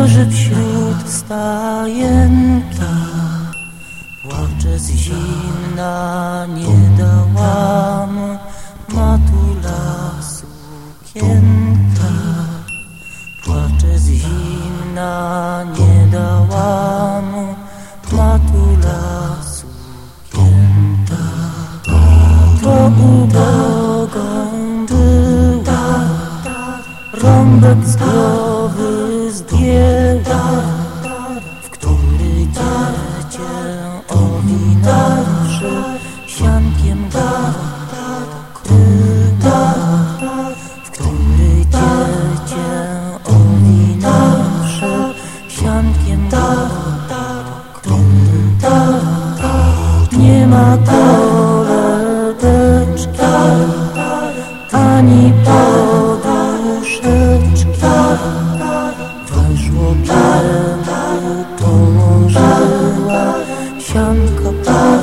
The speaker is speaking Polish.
Leży wśród stajenka Płacze z zimna Nie dała mu matula sukienka Płacze z zimna Nie dała mu matula sukienka To ubogą była Rąbek z zdjęła W który dziecię owinąwszy Siankiem gada kryta W który dziecię owinąwszy Siankiem gada kryta Nie ma koledeczki akşam kapat.